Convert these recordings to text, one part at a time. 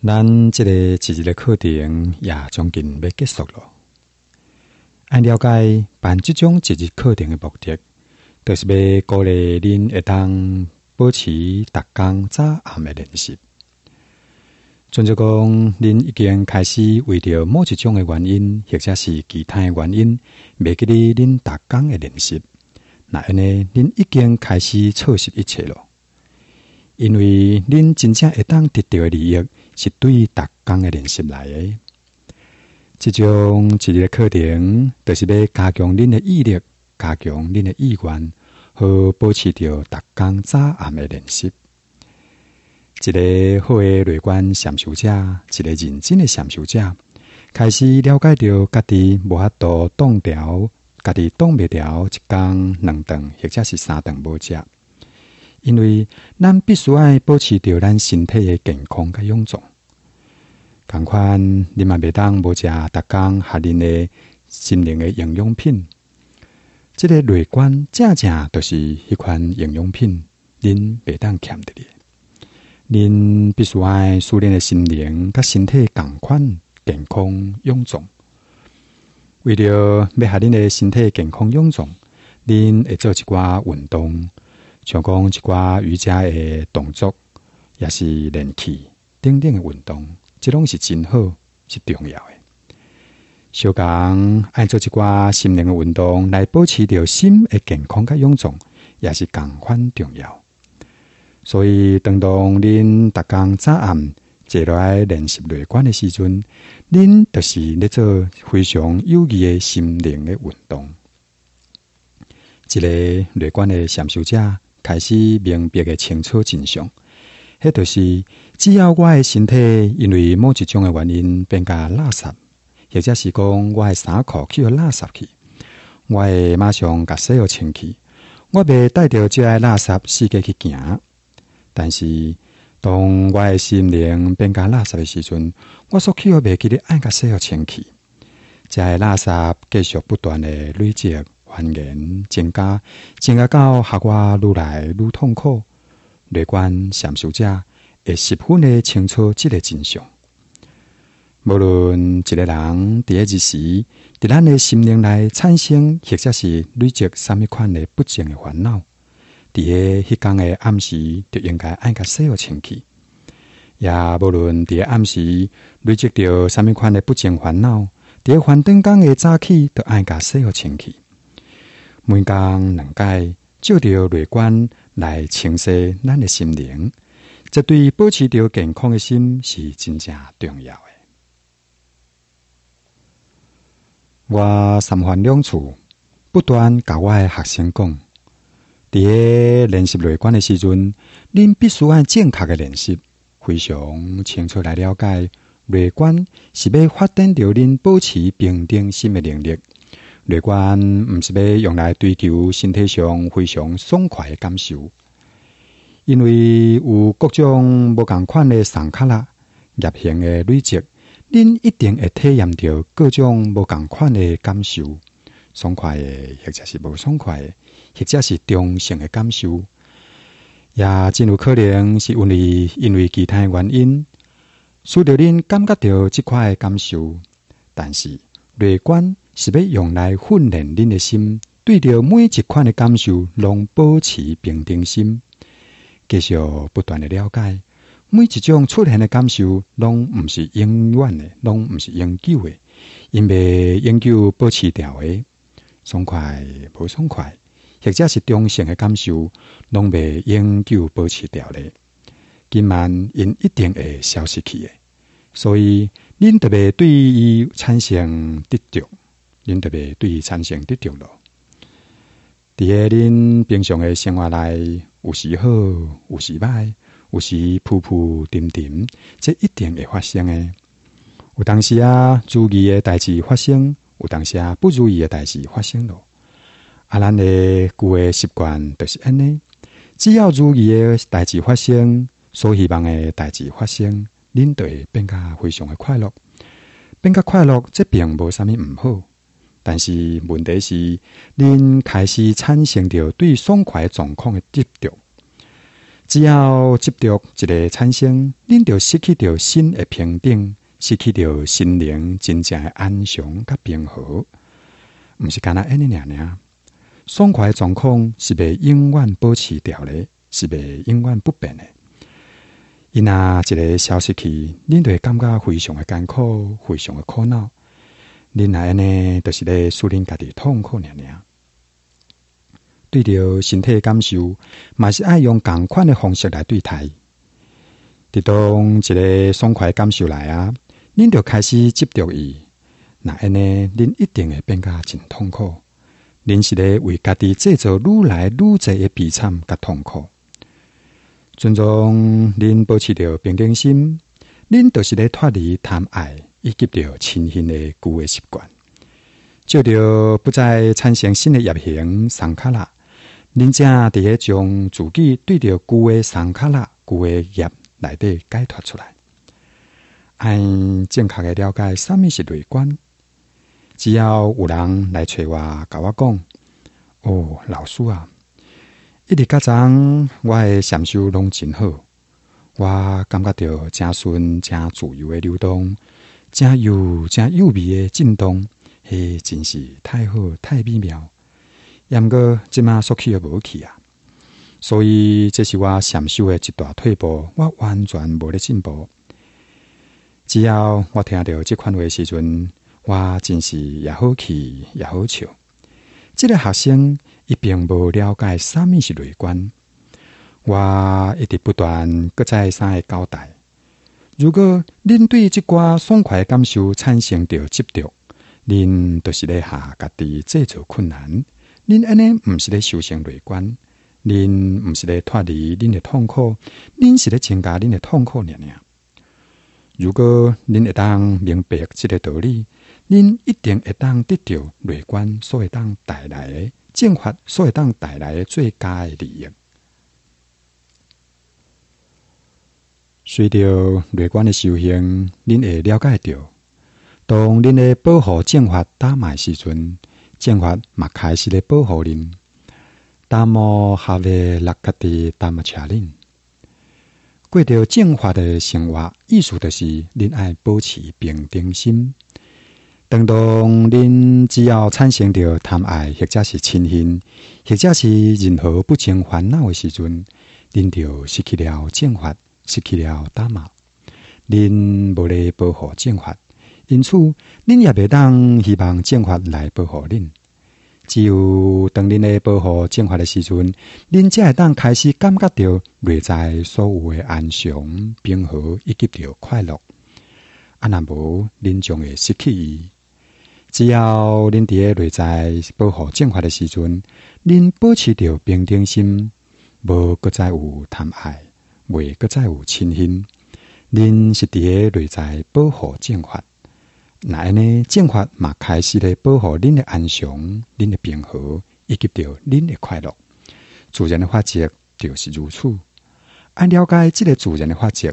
咱这个一日的课程也将近要结束了。按了解办这种一日课程的目的，就是要鼓励恁会当保持逐工早暗的练习。像就讲，恁已经开始为着某一种的原因，或者是其他的原因，未记哩恁逐工的练习，那安尼恁已经开始错失一切了。因为恁真正会当得到的利益，是对逐工的练习来的。这种一日的课程，就是要加强恁的毅力，加强恁的意愿，和保持着逐工早暗的练习。一个好的乐观禅修者，一个认真的禅修者，开始了解到家己无法度挡掉，家己挡不了一工两顿，或者是三顿无食。因为咱必须爱保持着咱身体的健康甲臃肿。同款，你嘛袂当无食逐工合恁的心灵的营养品。这个内观正正都是迄款营养品，恁袂当欠的哩。恁必须爱训练的心灵甲身体同款健康臃肿。为了要合恁的身体健康臃肿，恁会做一寡运动。像讲一寡瑜伽的动作，也是练气、等等的运动，这拢是真好，是重要的。小讲爱做一寡心灵的运动，来保持着心的健康甲臃肿，也是共款重要。所以，当当恁逐工早暗坐落来练习内观的时阵，恁就是咧做非常有益的心灵的运动。一个内观的禅修者。开始明白的清楚真相，迄就是只要我的身体因为某一种的原因变甲垃圾，或者是讲我的衫裤去互垃圾去，我会马上甲洗互清气。我袂带着这些垃圾世界去行。但是当我的心灵变甲垃圾的时阵，我所去互袂记得爱甲洗互清气。这些垃圾继续不断的累积。还原增加，增加到下我愈来愈痛苦。乐观禅修者会十分的清楚即个真相。无论一个人第一日时，伫咱的心灵内产生或者是累积什么款的不正的烦恼，伫个迄天的暗时，就应该按个洗好清气。也无论伫个暗时累积着什么款的不正烦恼，伫个反灯光的早起，都爱甲洗好清气。每工两解，照着内观来清洗咱的心灵，这对保持着健康的心是真正重要的。我三番两次不断甲我的学生讲，伫个练习内观的时阵，恁必须按正确的练习，非常清楚来了解内观是要发展着恁保持平定心的能力。内观毋是要用来追求身体上非常爽快的感受，因为有各种无共款的伤卡啦、业行的累积，恁一定会体验到各种无共款的感受，爽快的，或者是无爽快诶，或者是中性的感受，也真有可能是因为因为其他原因，使得恁感觉到即块感受，但是内观。是要用来训练恁的心，对着每一款的感受，拢保持平定心，继续不断的了解每一种出现的感受，拢毋是永远的，拢毋是永久的，因为永久保持掉的，爽快不爽快，或者是中性的感受，拢未永久保持掉的，今晚因一定会消失去的，所以恁特别对于产生执着。恁特别对伊产生得着咯。伫个恁平常诶生活内，有时好，有时歹，有时浮浮沉沉，这一定会发生诶。有当时啊，注意诶代志发生；有当时啊，不如意诶代志发生咯。啊，咱诶旧诶习惯著是安尼。只要如意诶代志发生，所希望诶代志发生，恁著会变甲非常诶快乐。变甲快乐，这并无啥物毋好。但是问题是，恁开始产生着对爽快状况的执着，只要执着一个产生，恁就失去着心的平等，失去着心灵真正的安详甲平和。毋是干那安尼尔尔，爽快状况是被永远保持掉的，是被永远不变的。伊若一个消失去，恁就会感觉非常的艰苦，非常的苦恼。恁安尼，就是咧使恁家己痛苦尔尔。对着身体感受，嘛是爱用共款的方式来对待。伫当一个爽快感受来啊，恁就开始执着伊。那安尼，恁一定会变甲真痛苦。恁是咧为家己制造愈来愈侪的悲惨甲痛苦。尊重恁保持着平等心，恁就是咧脱离贪爱以及着亲近的旧的习惯，就着不再产生新的业行伤卡啦。恁正伫咧将自己对着旧的伤卡啦、旧的业内底解脱出来，按正确的了解什么是内观。只要有人来找我，甲我讲：“哦，老师啊，一直较早我的禅修拢真好，我感觉到真顺、真自由的流动，真有、真有味的震动，嘿，真是太好、太美妙。毋过即马说去又无去啊，所以这是我禅修的一大退步，我完全无咧进步。只要我听到即款话时阵。”我真是也好气也好笑。这个学生伊并无了解啥物是内观。我一直不断搁再三的交代：如果恁对即寡爽快感受产生着执着，恁都是咧下家己制造困难。恁安尼毋是咧修行内观，恁毋是咧脱离恁的痛苦，恁是咧增加恁的痛苦尔尔。如果恁会当明白即个道理，恁一定会当得到内观所会当带来的正法所会当带来的最佳的利益。随着乐观的修行，恁会了解到，当恁的保护正法打埋时阵，正法嘛开始咧保护恁。达摩哈维拉克蒂达摩恰恁，过着正法的生活，意思就是恁爱保持平等心。当当恁只要产生着贪爱，或者是嗔恨，或者是任何不清烦恼的时阵，恁就失去了正法，失去了大马。恁无咧保护正法，因此恁也袂当希望正法来保护恁。只有当恁咧保护正法的时阵，恁才会当开始感觉到内在所有的安详、平和以及着快乐。啊，若无恁将会失去伊。只要恁伫咧内在保护正法的时阵，恁保持着平等心，无搁再有贪爱，未搁再有嗔恨，恁是伫咧内在保护正法。那安尼正法嘛开始咧保护恁的安详、恁的平和，以及着恁的快乐。自然的法则就是如此。按了解即个自然的法则，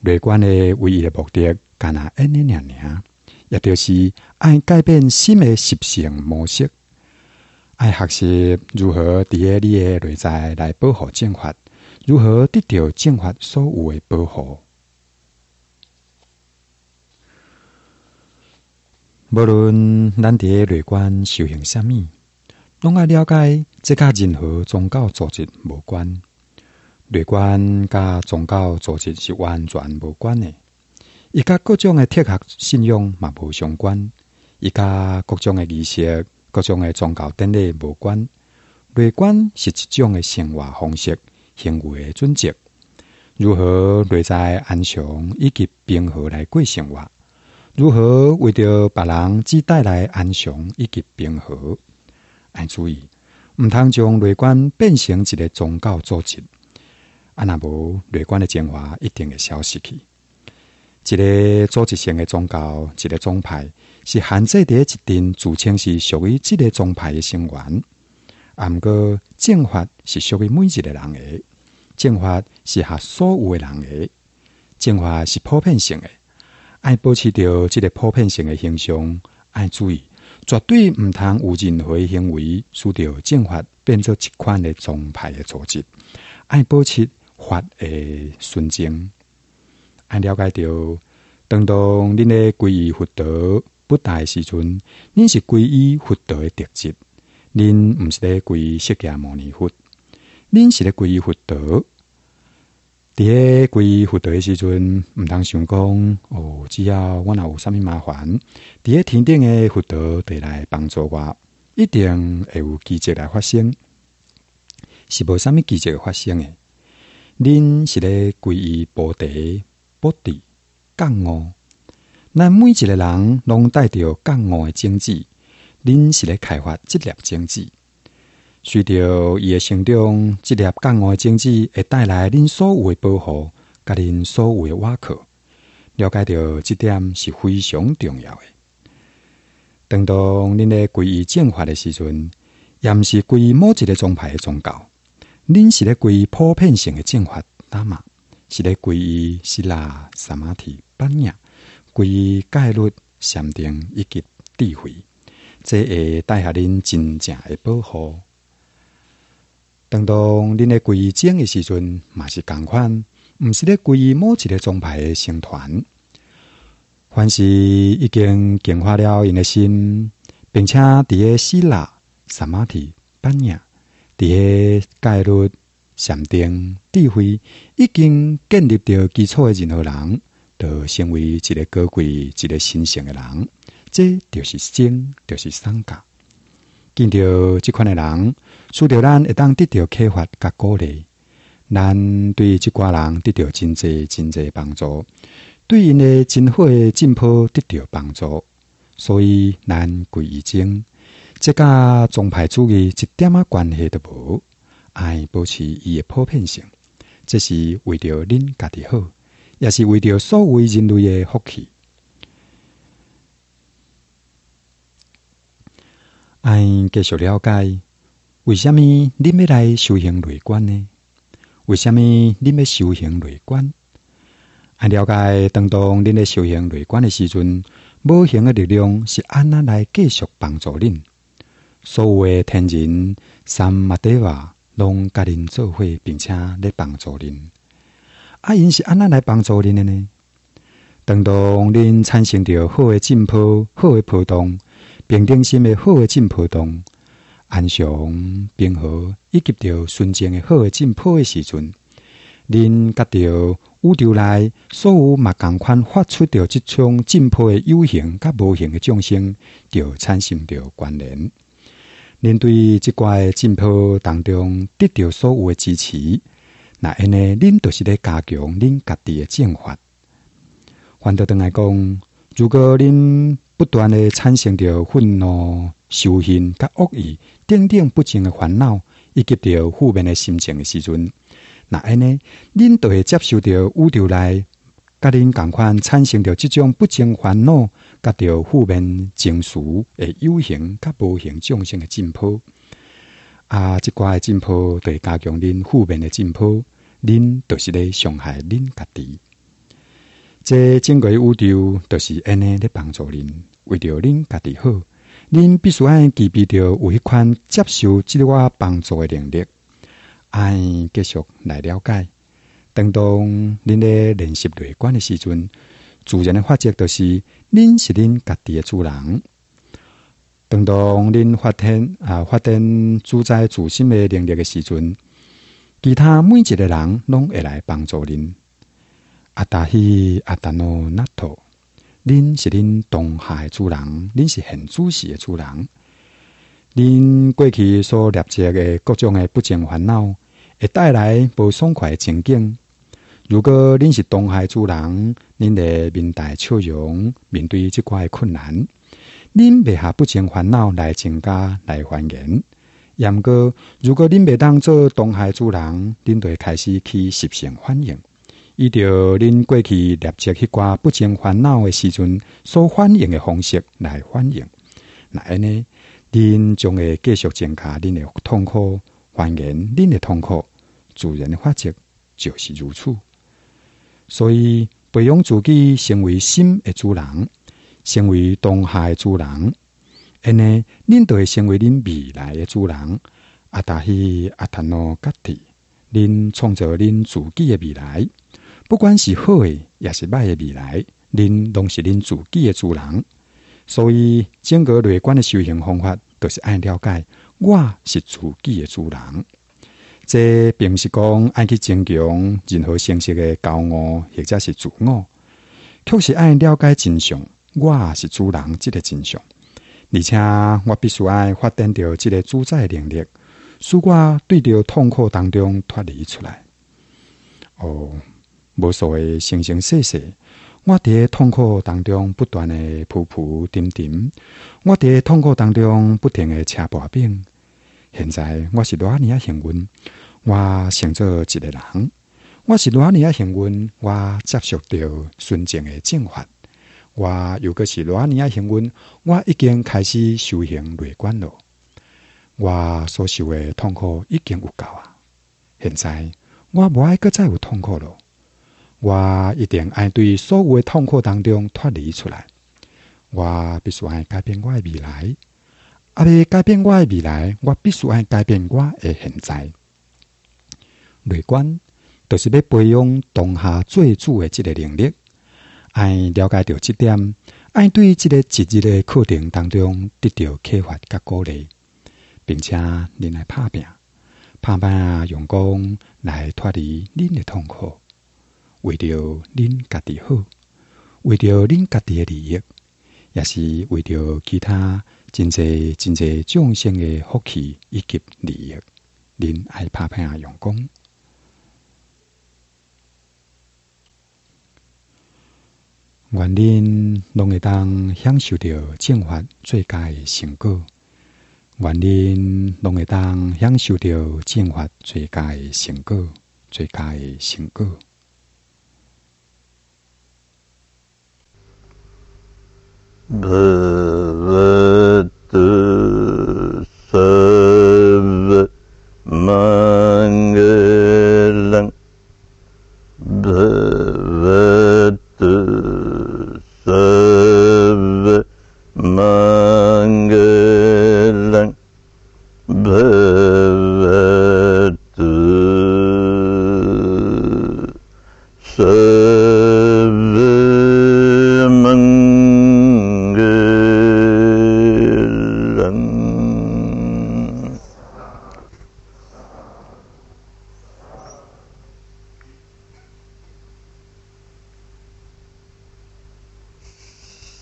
内观的唯一的目的，干那安尼尔尔。也就是爱改变新的习性模式，爱学习如何伫咧你的内在来保护正法，如何得到正法所有的保护。无论咱伫内观修行什么，拢爱了解，这甲任何宗教组织无关。内观甲宗教组织是完全无关的。伊甲各种诶哲学信仰嘛无相关，伊甲各种诶仪式、各种诶宗教典礼无关。内观是一种诶生活方式、行为诶准则。如何内在安详以及平和来过生活？如何为着别人只带来安详以及平和？爱注意，毋通将内观变成一个宗教组织。啊，若无内观的精华一定会消失去。一个组织性的宗教，一个宗派是限制伫一定自称是属于这个宗派的成员。啊，毋过正法是属于每一个人的，正法是合所有的人的，正法是普遍性的。爱保持着这个普遍性的形象，爱注意，绝对毋通有任何行为使着正法变做一款的宗派的组织。爱保持法的纯正。爱了解到，当当恁的皈依佛陀不大时阵，恁是皈依佛陀的特质，恁毋是咧皈依释迦牟尼佛，恁是咧皈依佛陀。伫咧皈依佛陀的时阵，毋通想讲哦，只要我若有啥物麻烦，伫咧天顶的佛陀得来帮助我，一定会有奇迹来发生。是无啥物奇迹发生诶。恁是咧皈依菩提、菩提、觉悟。咱每一个人拢带着觉悟诶种子，恁是咧开发这粒种子。随着伊诶成长，这粒觉悟诶种子会带来恁所有诶保护，甲恁所有诶瓦靠。了解到这点是非常重要诶。当当恁咧皈依正法诶时阵，也毋是皈依某一个宗派诶宗教。恁是咧皈依普遍性的正法，达嘛？是咧皈依希腊萨马提班亚，皈依戒律禅定以及智慧，这会带下恁真正的保护。当当恁咧皈依正的时阵，嘛是共款，毋是咧皈依某一个宗派的成团。凡是已经净化了因的心，并且伫咧希腊萨玛提班亚。伫个戒律、禅定、智慧已经建立着基础的任何人，就成为一个高贵、一个神圣的人。这就是真，就是三格。见到这款的人，需要咱会当得到启发、甲鼓励，咱对这寡人得到真济、真济帮助，对因的真好的进步得到帮助。所以，咱归依经。这甲宗派主义一点仔关系都无，爱保持伊的普遍性，这是为着恁家己好，也是为着所有人类的福气。爱继续了解，为什么恁要来修行内观呢？为什么恁要修行内观？爱了解，当当恁在修行内观的时阵，无形的力量是安那来继续帮助恁。所有的天人、三摩地瓦，拢甲恁做伙，并且咧帮助恁。啊，因是安怎来帮助恁的呢？当当恁产生着好的进步、好的波动，平定心诶好诶进波动，安详、平和，以及着纯正诶好诶进步诶时阵，恁甲着宇宙内所有嘛共款发出着即种进步诶有形甲无形诶众生，就产生着关联。面对即怪进步当中得到所有的支持，那安尼恁就是咧加强恁家己的正法。反倒等来讲，如果恁不断的产生着愤怒、仇恨、甲恶意、等等不正的烦恼，以及着负面的心情的时阵，那安尼恁就会接受着宇宙内。甲恁共款产生着即种不正烦恼，甲着负面情绪诶有形甲无形众生诶进步，啊，即寡诶进步对加强恁负面诶进步，恁就是咧伤害恁家己。这整个宇宙都是安尼咧帮助恁，为着恁家己好，恁必须爱具备着有迄款接受即个帮助诶能力，爱继续来了解。当当恁咧练习内观的时阵，自然的法则就是恁是恁家己的主人。当当恁发展啊发展主宰自心的能力的时阵，其他每一个人拢会来帮助恁。阿达希阿达诺纳托，恁是恁当下的主人，恁是现主时的主人。恁过去所累积的各种的不正烦恼，会带来不爽快的情景。如果恁是东海主人，恁的面带笑容，面对即块困难，恁未下不将烦恼来增加来还原。严格，如果恁未当做东海主人，恁就会开始去习性反应，依照恁过去立即迄寡不将烦恼的时阵所反应的方式来反应。那安尼，恁将会继续增加恁的痛苦，还原恁的痛苦。自然的法则就是如此。所以，培养自己成为心的主人，成为当下的主人，安尼，恁就会成为恁未来的主人。阿达希阿塔诺嘎提，恁创造恁自己的未来，不管是好的也是歹的未来，恁拢是恁自己的主人。所以整个内观的修行方法，都是爱了解我是自己的主人。这并不是讲爱去增强任何形式的骄傲或者是自我，确实爱了解真相，我是主人这个真相。而且我必须爱发展着这个主宰能力，使我对着痛苦当中脱离出来。哦，无所谓生生世世，我伫痛苦当中不断的浮浮沉沉，我伫痛苦当中不停的车跋饼。现在我是偌尼啊幸运，我成做一个人，我是偌尼啊幸运，我接受着纯正的正法。我又个是偌尼啊幸运，我已经开始修行内观了。我所受的痛苦已经有够啊！现在我无爱搁再有痛苦了。我一定爱对所有的痛苦当中脱离出来。我必须爱改变我的未来。啊！要改变我的未来，我必须爱改变我的现在。内观就是要培养当下最主的这个能力。爱了解到这点，爱对这个一日的课程当中得到启发甲鼓励，并且恁来拍拼，拍拼用功来脱离恁的痛苦，为着恁家己好，为着恁家己的利益，也是为着其他真济真济众生的福气以及利益，恁爱拍拼用功。愿恁拢会当享受到正法最佳的成果，愿恁拢会当享受到正法最佳的成果，最佳的成果。Bhagavato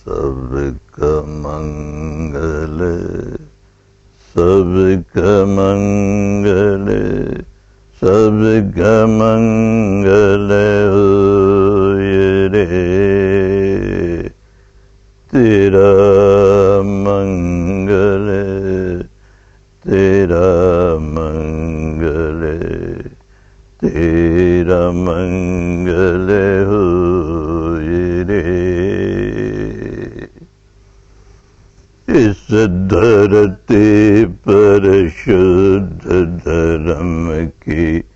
सबका मंगल सबका मंगल सबका मंगल रे। तेरा मंगल तेरा मंगल तेरा मंगल धरते पर शुद्ध धर्म की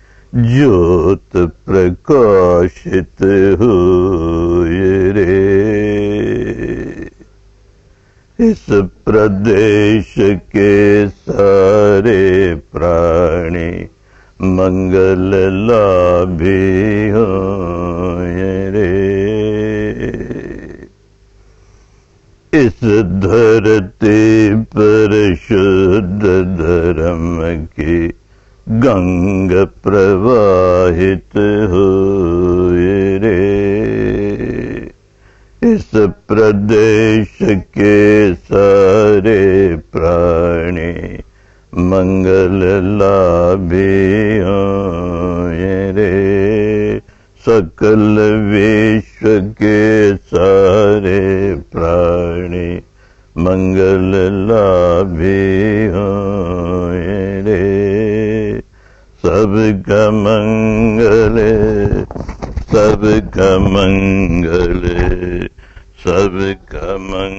इस प्रदेश के सारे प्राणी मंगल लाभी रे। सकल विश्व के सारे प्राणी मंगल लाभी रे। सबका मंगल सबका मंगल। सर्वकमङ्गल